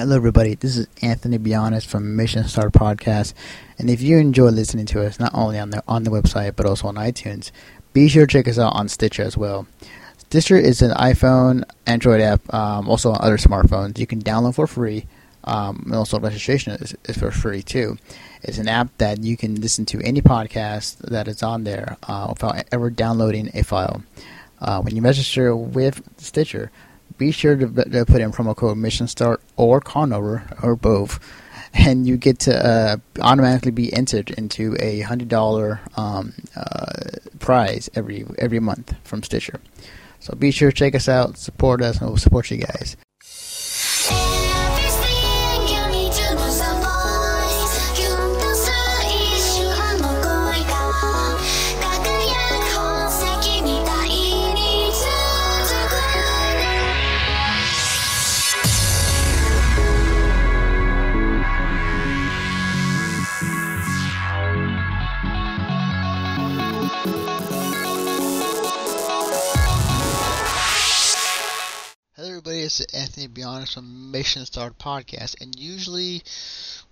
Hello, everybody. This is Anthony Bionis from Mission Start Podcast, and if you enjoy listening to us not only on the on the website but also on iTunes, be sure to check us out on Stitcher as well. Stitcher is an iPhone, Android app, um, also on other smartphones. You can download for free. Um, and also, registration is, is, for free too. It's an app that you can listen to any podcast that is on there uh, without ever downloading a file. Uh, when you register with Stitcher, be sure to, to, put in promo code Mission Start or Conover or both, and you get to uh, automatically be entered into a hundred dollar um, uh, prize every every month from Stitcher. So be sure to check us out, support us, and we'll support you guys. From Mission Start Podcast, and usually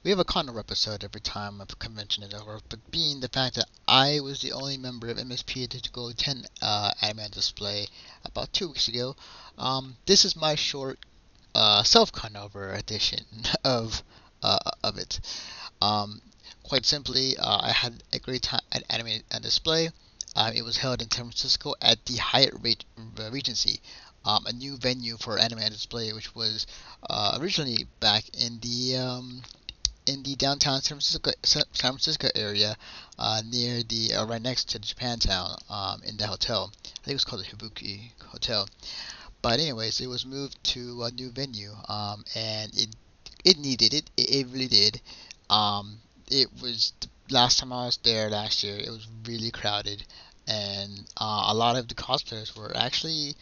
we have a Conover episode every time a convention is over. But being the fact that I was the only member of MSP to go attend uh, Anime Display about two weeks ago, um, this is my short uh, self Conover edition of uh, of it. Um, quite simply, uh, I had a great time at Anime and Display. Um, it was held in San Francisco at the Hyatt Regency um, a new venue for anime display, which was uh, originally back in the um, in the downtown San Francisco, San Francisco area, uh, near the uh, right next to the Japantown, um, in the hotel. I think it was called the Kabuki Hotel. But anyways, it was moved to a new venue, um, and it it needed it. It, it really did. Um, it was the last time I was there last year. It was really crowded, and uh, a lot of the cosplayers were actually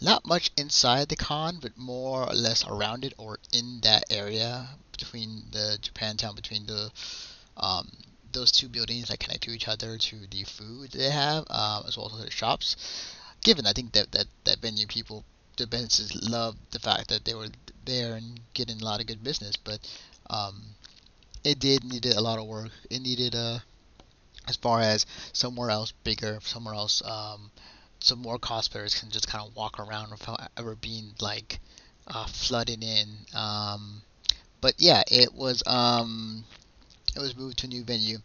not much inside the con, but more or less around it or in that area between the Japantown, between the um, those two buildings that connect to each other to the food they have, um, as well as the shops. Given I think that that, that venue people, the businesses love the fact that they were there and getting a lot of good business, but um, it did needed a lot of work. It needed a uh, as far as somewhere else bigger, somewhere else um, so more cosplayers can just kind of walk around without ever being like uh, flooded in. Um, but yeah, it was um, it was moved to a new venue,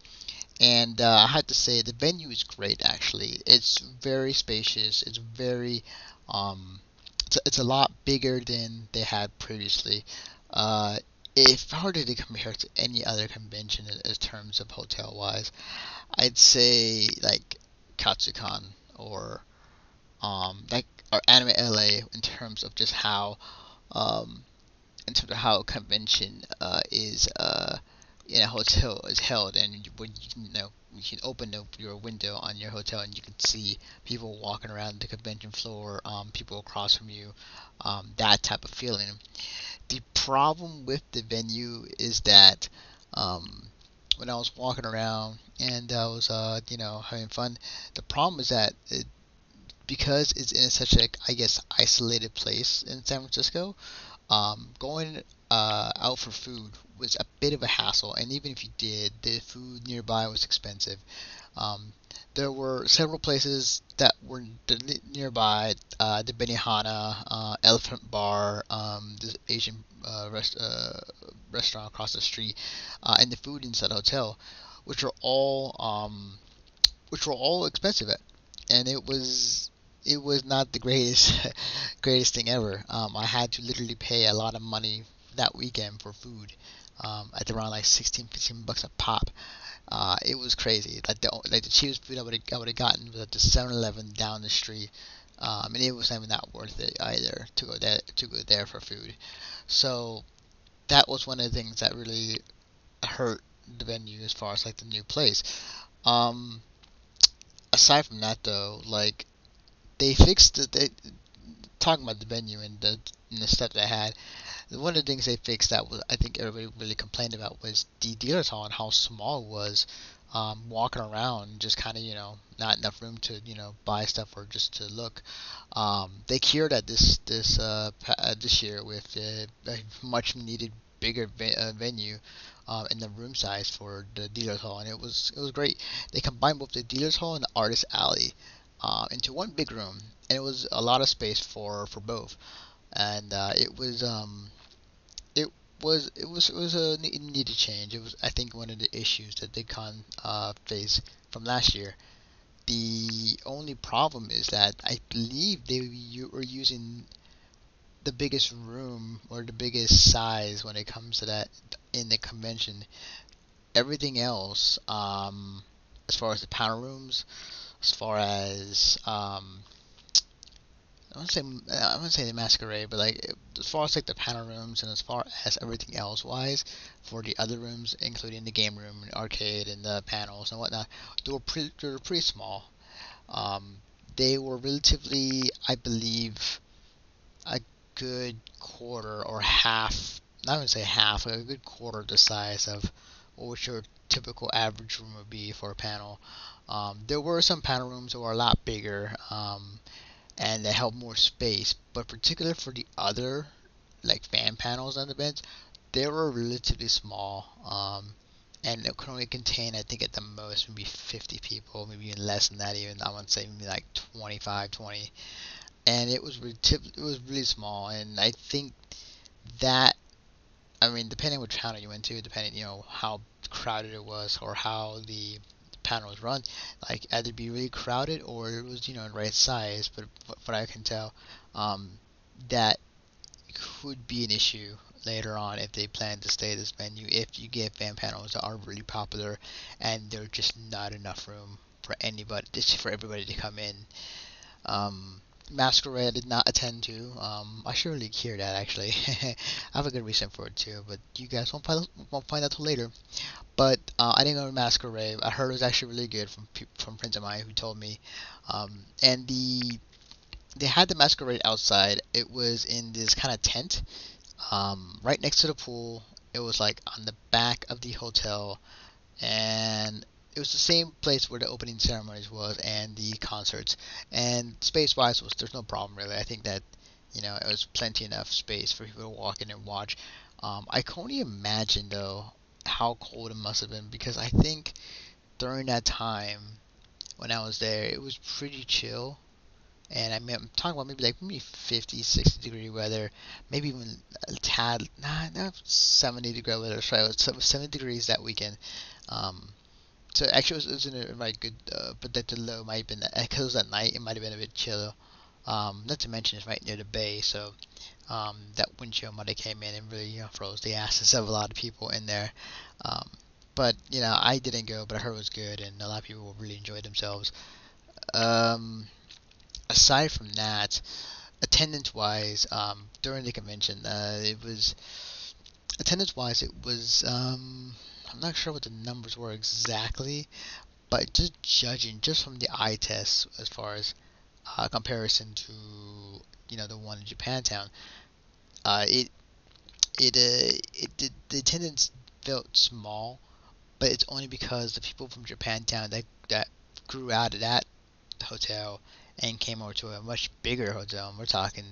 and uh, I have to say the venue is great. Actually, it's very spacious. It's very um, it's a, it's a lot bigger than they had previously. Uh, if were to compare to any other convention in, in terms of hotel wise, I'd say like Katsucon or um, like or Anime LA in terms of just how um, in terms of how a convention uh, is uh, in a hotel is held, and when you, you know you can open up your window on your hotel and you can see people walking around the convention floor, um, people across from you, um, that type of feeling. The problem with the venue is that um, when I was walking around and I was, uh, you know, having fun, the problem is that it, because it's in such a I guess isolated place in San Francisco, um, going uh, out for food was a bit of a hassle, and even if you did, the food nearby was expensive. Um, there were several places that were nearby, uh, the Benihana, uh, Elephant Bar, um, the Asian uh, rest, uh, restaurant across the street, uh, and the food inside the hotel, which were all um, which were all expensive, and it was it was not the greatest greatest thing ever. Um, I had to literally pay a lot of money that weekend for food um, at around like 16, 15 bucks a pop. Uh, it was crazy. Like the like the cheapest food I would I would have gotten was at the 7-Eleven down the street. Um, and it wasn't even that worth it either to go there to go there for food. So that was one of the things that really hurt the venue as far as like the new place. Um, aside from that though, like they fixed it. They, talking about the venue and the, and the stuff they had. One of the things they fixed that was I think everybody really complained about was the dealer's hall and how small it was. Um, walking around, just kind of you know not enough room to you know buy stuff or just to look. Um, they cured that this this uh, uh, this year with a much needed bigger ve- uh, venue uh, in the room size for the dealers hall, and it was it was great. They combined both the dealers hall and the artist alley uh, into one big room, and it was a lot of space for for both, and uh, it was um was it was it was a needed change. It was I think one of the issues that the con uh, faced from last year. The only problem is that I believe they were using the biggest room or the biggest size when it comes to that in the convention. Everything else, um, as far as the panel rooms, as far as um, I to say I to say the masquerade, but like as far as like the panel rooms and as far as everything else wise for the other rooms, including the game room, and arcade, and the panels and whatnot, they were pretty they were pretty small. Um, they were relatively, I believe, a good quarter or half. Not even say half, a good quarter the size of what your typical average room would be for a panel. Um, there were some panel rooms that were a lot bigger um, and they held more space, but particularly for the other like fan panels on the bench, they were relatively small. Um, and it could only contain, I think, at the most maybe 50 people, maybe even less than that. Even I would say maybe like 25, 20. And it was it was really small, and I think that I mean, depending which panel you went to, depending you know how crowded it was or how the panel was run, like either be really crowded or it was you know the right size. But what I can tell, um, that could be an issue later on if they plan to stay this menu. If you get fan panels that are really popular and there's just not enough room for anybody, just for everybody to come in. Um, Masquerade I did not attend to. Um, I should really hear that actually. I have a good reason for it too, but you guys won't find, won't find out till later. But uh, I didn't go to Masquerade. I heard it was actually really good from from friends of mine who told me. Um, and the they had the Masquerade outside. It was in this kind of tent, um, right next to the pool. It was like on the back of the hotel, and it was the same place where the opening ceremonies was and the concerts. And space wise was there's no problem really. I think that you know it was plenty enough space for people to walk in and watch. Um, I can only imagine though how cold it must have been because I think during that time when I was there it was pretty chill. And I mean, I'm talking about maybe like maybe 50, 60 degree weather, maybe even a tad, nah, not 70 degree weather. Sorry, it was 70 degrees that weekend. Um, so actually, it was, it was in a very good uh, predicted low. Might have been because it was at night. It might have been a bit chill. Um, not to mention it's right near the bay, so um, that wind chill might have came in and really you know froze the asses of a lot of people in there. Um, but you know, I didn't go, but I heard it was good, and a lot of people really enjoyed themselves. Um, aside from that, attendance wise, um, during the convention, uh, it was attendance wise, it was um, I'm not sure what the numbers were exactly, but just judging just from the eye test as far as uh, comparison to you know the one in Japantown, uh, it it uh, it the, the attendance felt small, but it's only because the people from Japantown that that grew out of that hotel and came over to a much bigger hotel. And we're talking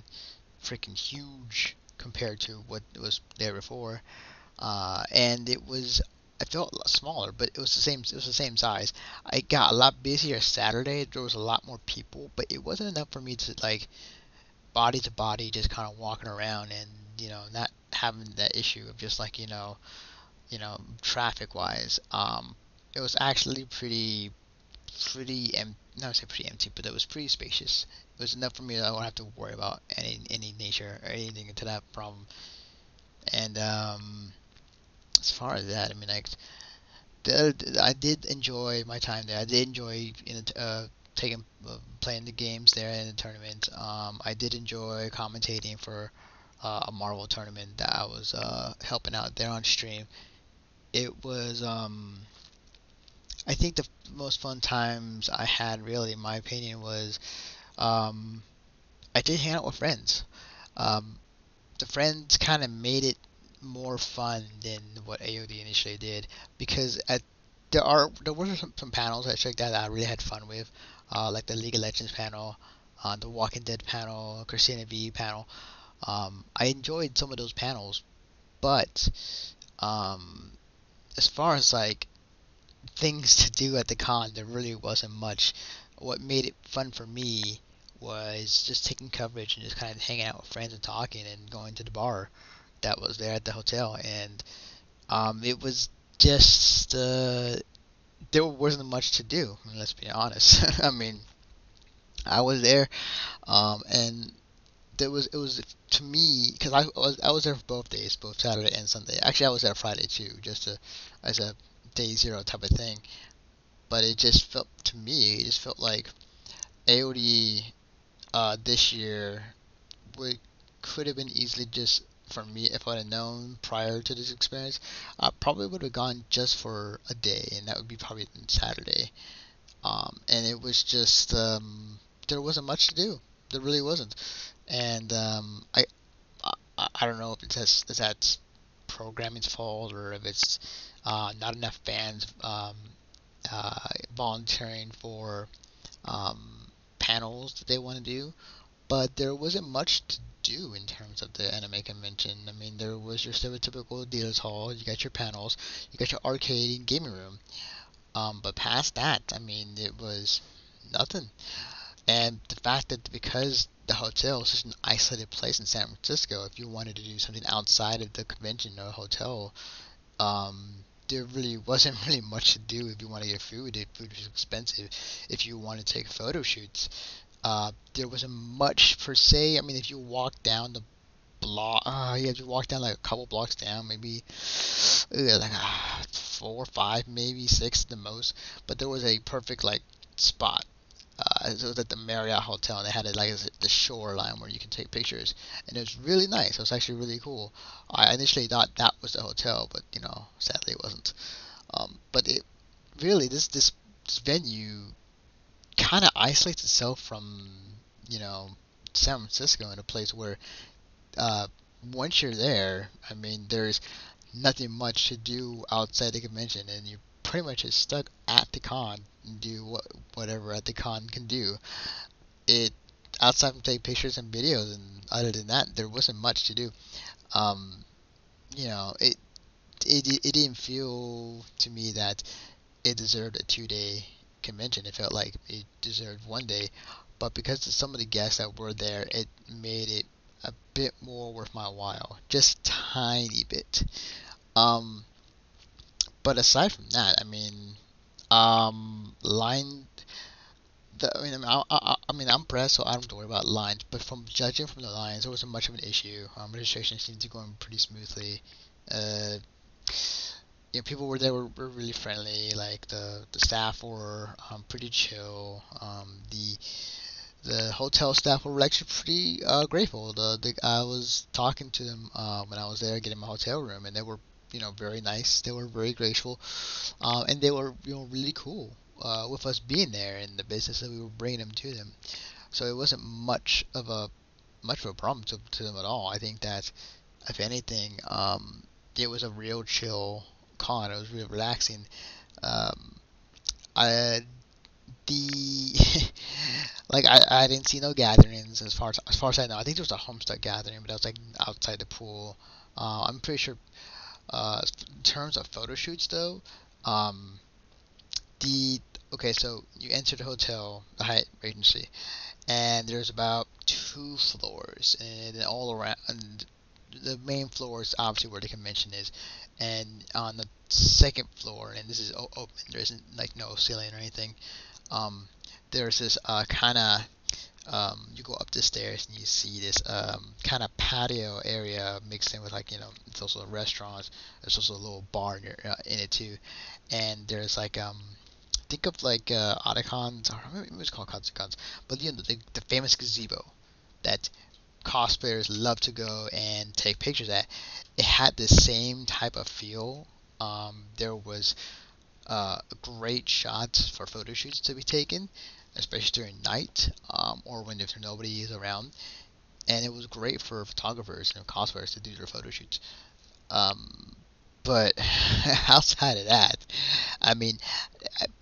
freaking huge compared to what was there before. Uh, and it was I felt a lot smaller, but it was the same. It was the same size. I got a lot busier Saturday. There was a lot more people, but it wasn't enough for me to like body to body, just kind of walking around and you know not having that issue of just like you know, you know traffic wise. Um, it was actually pretty, pretty empty. Not say pretty empty, but it was pretty spacious. It was enough for me that I wouldn't have to worry about any any nature or anything to that problem. And um, as far as that, I mean, the, I did enjoy my time there. I did enjoy uh, taking uh, playing the games there in the tournament. Um, I did enjoy commentating for uh, a Marvel tournament that I was uh, helping out there on stream. It was, um, I think, the most fun times I had. Really, in my opinion, was um, I did hang out with friends. Um, the friends kind of made it more fun than what AOD initially did because at there are there were some, some panels I checked out that I really had fun with, uh, like the League of Legends panel, uh, the Walking Dead panel, Christina Vee panel. Um, I enjoyed some of those panels, but um, as far as like things to do at the con, there really wasn't much. What made it fun for me was just taking coverage and just kind of hanging out with friends and talking and going to the bar that was there at the hotel. And um, it was just uh, there wasn't much to do. Let's be honest. I mean, I was there, um, and there was it was to me because I was I was there for both days, both Saturday and Sunday. Actually, I was there Friday too, just to, as a day zero type of thing. But it just felt to me, it just felt like AOD uh, this year would could have been easily just for me if I'd have known prior to this experience. I probably would have gone just for a day, and that would be probably Saturday. Um, and it was just um, there wasn't much to do. There really wasn't, and um, I, I I don't know if it's if that's programming's fault or if it's uh, not enough bands um, uh, volunteering for um, panels that they want to do. But there wasn't much to do in terms of the anime convention. I mean, there was your stereotypical dealers hall. You got your panels. You got your arcade and gaming room. Um, but past that, I mean, it was nothing. And the fact that because the hotel is such an isolated place in San Francisco, if you wanted to do something outside of the convention or hotel, um, there really wasn't really much to do if you want to get food. If food was expensive, if you want to take photo shoots, uh, there wasn't much per se. I mean, if you walk down the block, uh, you have to walk down like a couple blocks down, maybe uh, like uh, four, five, maybe six the most. But there was a perfect like spot uh, it was at the Marriott Hotel, and they had it like the shoreline where you can take pictures, and it was really nice. It was actually really cool. I initially thought that was the hotel, but you know, sadly it wasn't. Um, but it really this, this venue kind of isolates itself from you know San Francisco in a place where uh, once you're there, I mean, there's nothing much to do outside the convention, and you pretty much is stuck at the con and do what, whatever at the con can do. It outside from taking pictures and videos, and other than that, there wasn't much to do. Um, you know, it it it didn't feel to me that it deserved a two day convention. It felt like it deserved one day, but because of some of the guests that were there, it made it a bit more worth my while, just tiny bit. Um, but aside from that, I mean, um, line. The, I mean, I, I, I mean, I'm pressed, so I don't have to worry about lines. But from judging from the lines, it wasn't much of an issue. Um, registration seemed to go in pretty smoothly. Uh, you know, people were there were, were really friendly. Like the the staff were um, pretty chill. Um, the the hotel staff were actually pretty uh, grateful. The, the I was talking to them uh, when I was there getting my hotel room, and they were you know very nice. They were very grateful, uh, and they were you know really cool uh, with us being there in the business that we were bringing them to them. So it wasn't much of a much of a problem to, to them at all. I think that if anything, um, it was a real chill con. It was really relaxing. Um, I the like I, I didn't see no gatherings as far as as far as I know. I think there was a Homestuck gathering, but that was like outside the pool. Uh, I'm pretty sure uh, in terms of photo shoots, though, um, the okay, so you enter the hotel, the Hyatt Regency, and there's about two floors, and all around. And the main floor is obviously where the convention is, and on the second floor, and this is open. There isn't like no ceiling or anything. Um, there's this uh, kind of um, you go up the stairs and you see this um, kind of patio area mixed in with like you know it's also a restaurant. There's also a little bar uh, in it too, and there's like um think of like uh, Otakons or maybe it's called Katsucons, but you know the, the famous gazebo that cosplayers love to go and take pictures at. It had the same type of feel. Um, there was uh, great shots for photo shoots to be taken especially during night um, or when there's nobody is around. And it was great for photographers and cosplayers to do their photo shoots. Um, but outside of that, I mean,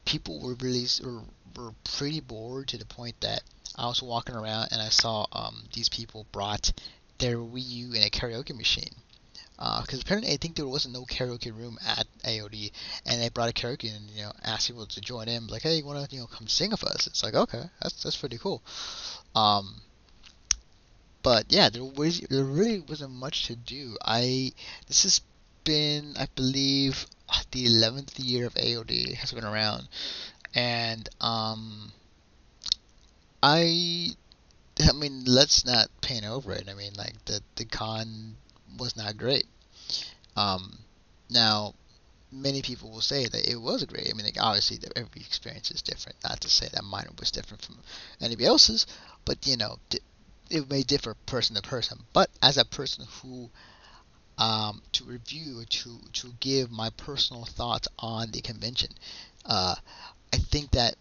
people were really were, were pretty bored to the point that I was walking around and I saw um, these people brought their Wii U in a karaoke machine. because uh, apparently I think there wasn't no karaoke room at AOD, and they brought a karaoke and you know asked people to join in, like, hey, you want to you know come sing with us? It's like okay, that's that's pretty cool. Um, but yeah, there was there really wasn't much to do. I this has been I believe the eleventh year of AOD has been around, and um, I I mean let's not paint over it. I mean like the the con was not great. Um, now many people will say that it was great. I mean, like, obviously, every experience is different. Not to say that mine was different from anybody else's, but you know, it may differ person to person. But as a person who um, to review to to give my personal thoughts on the convention, uh, I think that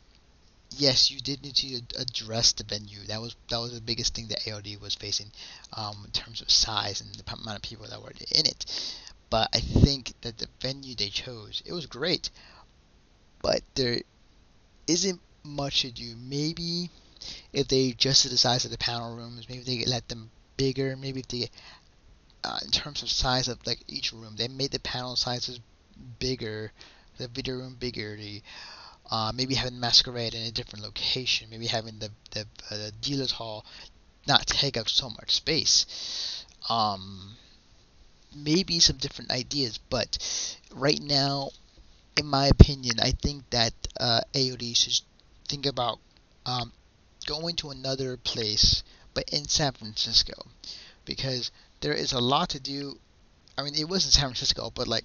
yes, you did need to address the venue. That was that was the biggest thing that AOD was facing um, in terms of size and the amount of people that were in it. But I think that the venue they chose, it was great, but there isn't much to do. Maybe if they adjusted the size of the panel rooms, maybe they let them bigger. Maybe if they, uh, in terms of size of like each room, they made the panel sizes bigger, the video room bigger. The uh, maybe having masquerade in a different location. Maybe having the the, uh, the dealers hall not take up so much space. Um, maybe some different ideas, but right now, in my opinion, I think that uh, AOD should think about um, going to another place, but in San Francisco, because there is a lot to do. I mean, it was in San Francisco, but like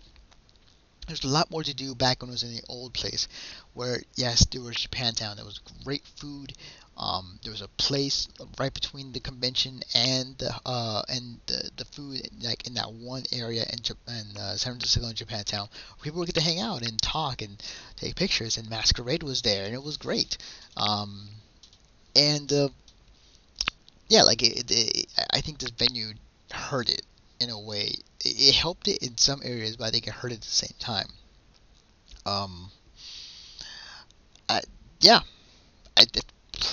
there's a lot more to do back when it was in the old place, where yes, there was Japantown. There was great food. Um, there was a place right between the convention and the uh, and the, the food like in that one area in, in uh, San Francisco and Japantown. People would get to hang out and talk and take pictures. And Masquerade was there, and it was great. Um, and uh, yeah, like it, it, I think this venue hurt it in a way. It, helped it in some areas, but I think it hurt it at the same time. Um, I, yeah, I, that's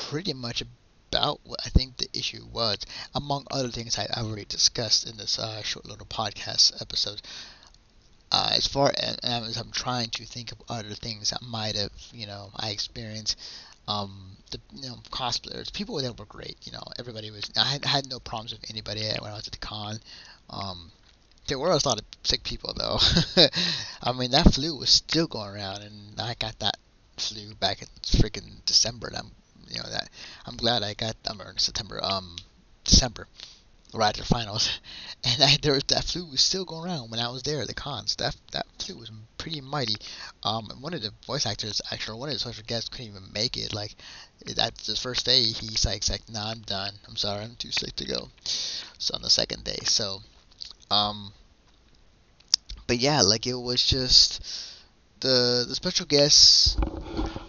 pretty much about what I think the issue was, among other things I, have already discussed in this uh, short little podcast episode. Uh, as far as, as, I'm trying to think of other things that might have, you know, I experienced, um, the you know cosplayers, people there were great. You know, everybody was. I had, had no problems with anybody when I was at the con. Um, there were a lot of sick people though. I mean, that flu was still going around, and I got that flu back in freaking December. And I'm, you know, that I'm glad I got. I'm in September. Um, December right after finals, and I, there was that flu was still going around when I was there at the cons. That that flu was pretty mighty. Um, one of the voice actors, actually, one of the special guests couldn't even make it. Like, that's the first day, he's like, like, nah, I'm done. I'm sorry, I'm too sick to go. So on the second day, so, um, but yeah, like it was just the the special guests.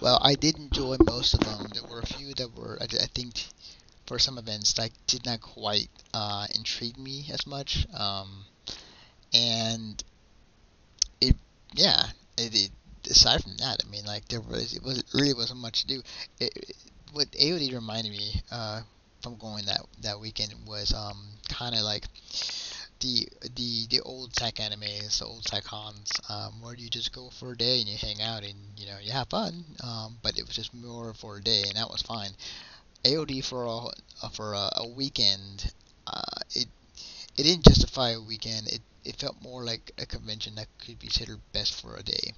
Well, I did enjoy most of them. There were a few that were, I, I think for some events that did not quite uh, intrigue me as much. Um, and it, yeah, it, it, aside from that, I mean, like there was it was really wasn't much to do. It, it, what AOD reminded me uh, from going that that weekend was um, kind of like the the the old tech animes, the old tech cons, um, where you just go for a day and you hang out and you know you have fun. Um, but it was just more for a day, and that was fine. AOD for a uh, for a, a weekend, uh, it it didn't justify a weekend. It it felt more like a convention that could be considered best for a day.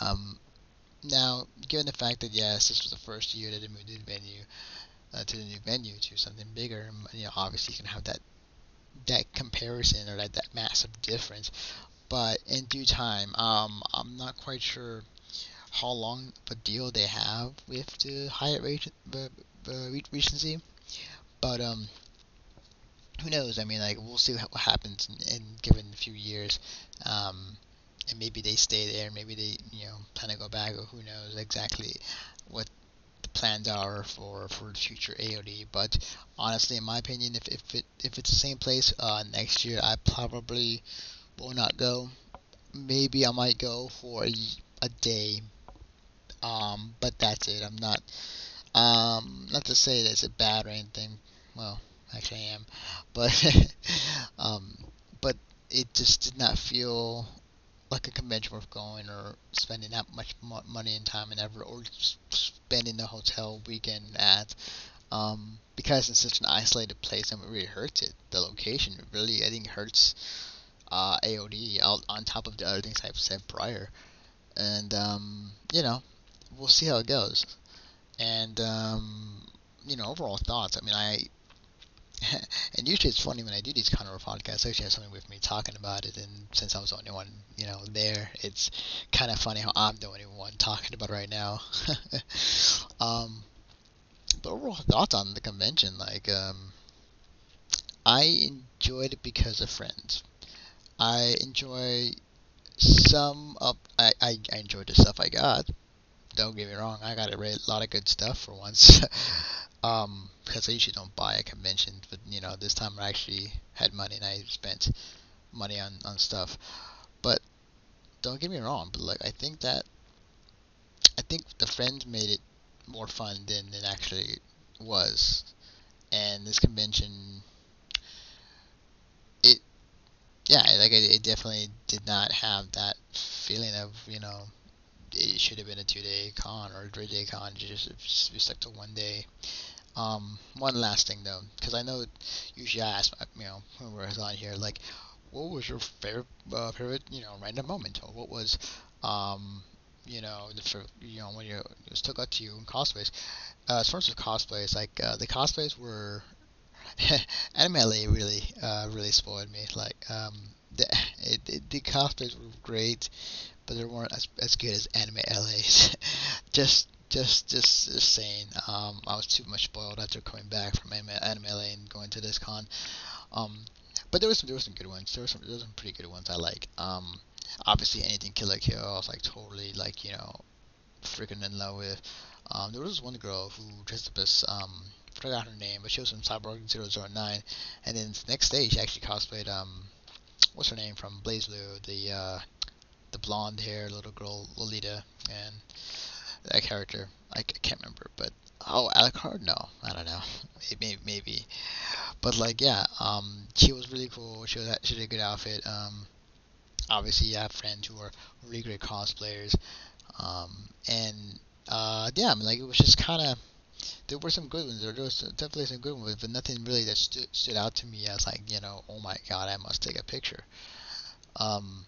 Um, now, given the fact that yes, this was the first year that they moved the venue uh, to the new venue to something bigger, you know, obviously you can have that that comparison or that, that massive difference. But in due time, um, I'm not quite sure how long of a deal they have with the Hyatt uh, Regency. But um, who knows? I mean, like we'll see what happens in, in given a few years. Um, and maybe they stay there. Maybe they you know plan to go back. Or who knows exactly what the plans are for for future AOD. But honestly, in my opinion, if if it if it's the same place uh, next year, I probably will not go. Maybe I might go for a, a day. Um, but that's it. I'm not um, not to say that it's bad or anything. Well, actually I am, but um, but it just did not feel like a convention worth going or spending that much money and time and effort or spending the hotel weekend at. Um, because it's such an isolated place and it really hurts it the location. Really I think hurts uh, AOD on top of the other things I've said prior. And um, you know we'll see how it goes and um, you know overall thoughts I mean I and usually it's funny when I do these kind of podcasts. I usually have somebody with me talking about it, and since I was the only one, you know, there, it's kind of funny how I'm the only one talking about it right now. um, but overall thoughts on the convention, like, um, I enjoyed it because of friends. I enjoy some of I, I, I enjoyed the stuff I got. Don't get me wrong, I got a lot of good stuff for once. um, because I usually don't buy at conventions, but you know this time I actually had money and I spent money on on stuff. But don't get me wrong, but like I think that I think the friends made it more fun than it actually was, and this convention it yeah like it, it definitely did not have that feeling of you know it should have been a two day con or a three day con. Just, just stuck to one day. Um, one last thing though, because I know usually I ask, you know, whoever's on here, like, what was your favorite, uh, favorite, you know, random moment, or what was, um, you know, the you know when you it was took out to you in cosplays. Uh, as far as the cosplays, like uh, the cosplays were, Anime really, uh, really spoiled me. Like, um, the it, it, the cosplays were great, but they weren't as as good as Anime LA's. just just just just saying um, I was too much spoiled after coming back from Anime Anime LA and going to this con. Um, but there was some there was some good ones. There were some there were some pretty good ones I like. Um, obviously anything Kill la Kill I was like totally like you know freaking in love with. Um, there was this one girl who dressed up as um, forgot her name but she was from Cyborg 009 and then the next day she actually cosplayed um, what's her name from BlazBlue, the uh, the blonde hair little girl Lolita and that character. I, I can't remember, but oh, Alucard? No, I don't know. Maybe, maybe. But like, yeah, um, she was really cool. She was she did a good outfit. Um, obviously, you have friends who are really great cosplayers. Um, and uh, yeah, I mean, like it was just kind of there were some good ones. There was definitely some good ones, but nothing really that stood stood out to me as like you know, oh my god, I must take a picture. Um,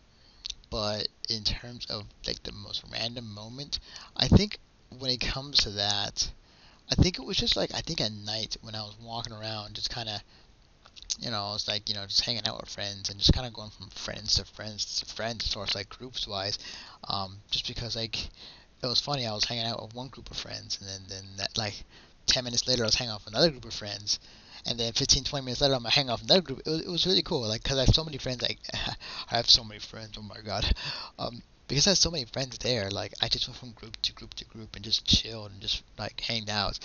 but in terms of like the most random moment, I think when it comes to that, I think it was just like I think at night when I was walking around, just kind of, you know, it's like you know just hanging out with friends and just kind of going from friends to friends to friends, far as like groups wise, um, just because like it was funny. I was hanging out with one group of friends, and then then that like ten minutes later I was hanging out with another group of friends, and then 15, 20 minutes later, I'm gonna hang off another group. It was, it was really cool, like, cause I have so many friends. Like, I have so many friends. Oh my god. Um, because I have so many friends there, like, I just went from group to group to group and just chilled and just like hanged out,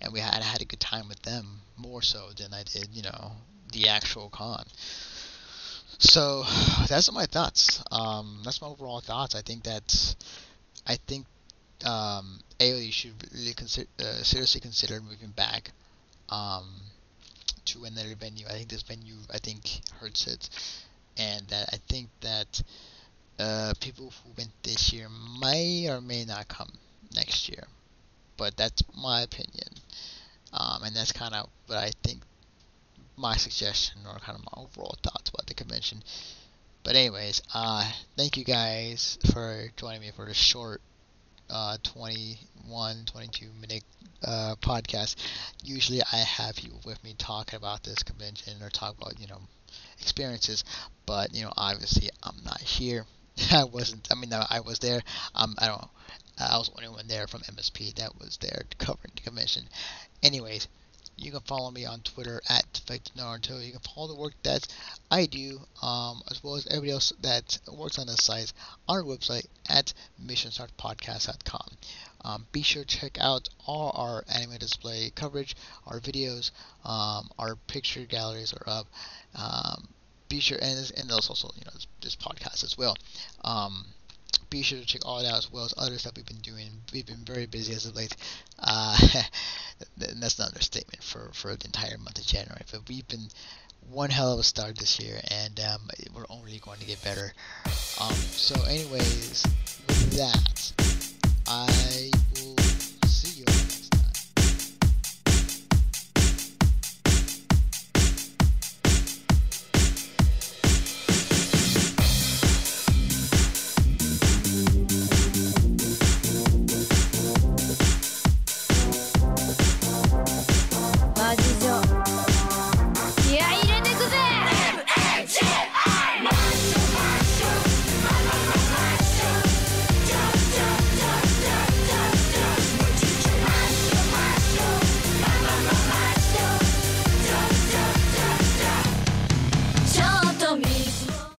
and we had I had a good time with them more so than I did, you know, the actual con. So that's my thoughts. Um, that's my overall thoughts. I think that I think um, AOD should really consider, uh, seriously consider moving back. Um, to another venue. I think this venue I think hurts it, and that I think that uh, people who went this year may or may not come next year. But that's my opinion, um, and that's kind of what I think my suggestion or kind of my overall thoughts about the convention. But anyways, uh, thank you guys for joining me for this short uh, 21, 22 minute uh, podcast, usually I have you with me talking about this convention or talk about, you know, experiences. But, you know, obviously I'm not here. I wasn't, I mean, I was there. Um, I don't I was the only one there from MSP that was there covering the convention. Anyways, you can follow me on Twitter at Defected Naruto. You can follow the work that I do, um, as well as everybody else that works on the site on our website at missionstartpodcast.com. Um, be sure to check out all our anime display coverage, our videos, um, our picture galleries are up. Um, be sure, and, and also, you know, this, this podcast as well. Um, be sure to check all that out as well as other stuff we've been doing. We've been very busy as of late. Uh, that's not an understatement for, for the entire month of January. But we've been one hell of a start this year, and um, we're only going to get better. Um, so, anyways, with that, I